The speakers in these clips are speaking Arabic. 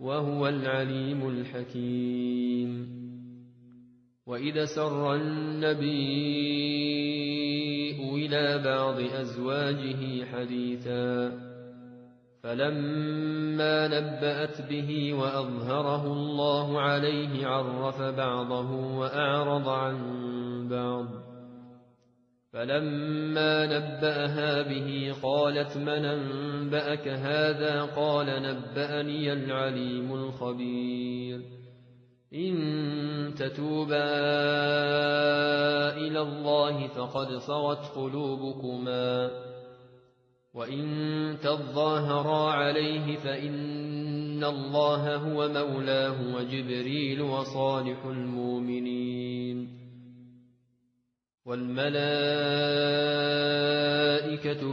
وهو العليم الحكيم. وإذا سر النبي إلى بعض أزواجه حديثا فلما نبأت به وأظهره الله عليه عرف بعضه وأعرض عن بعض. فلما نبأها به قالت من أنبأك هذا قال نبأني العليم الخبير إن تتوبا إلى الله فقد صغت قلوبكما وإن تظاهرا عليه فإن الله هو مولاه وجبريل وصالح المؤمنين والملائكة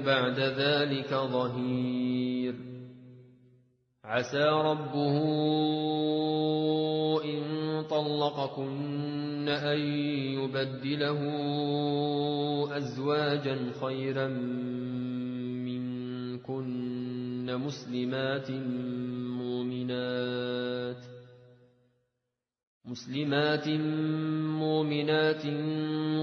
بعد ذلك ظهير. عسى ربه إن طلقكن أن يبدله أزواجا خيرا منكن مسلمات مؤمنات مسلمات مؤمنات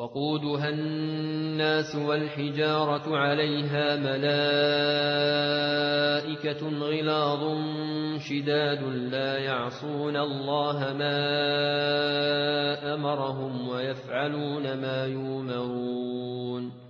وقودها الناس والحجارة عليها ملائكة غلاظ شداد لا يعصون الله ما أمرهم ويفعلون ما يؤمرون.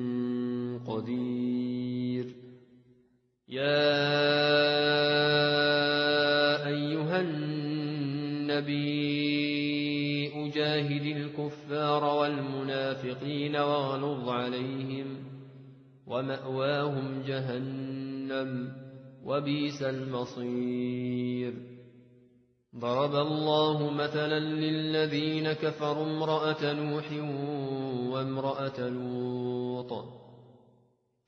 قدير. يا أيها النبي أجاهد الكفار والمنافقين واغلظ عليهم ومأواهم جهنم وبيس المصير. ضرب الله مثلا للذين كفروا امرأة نوح وامرأة لوط.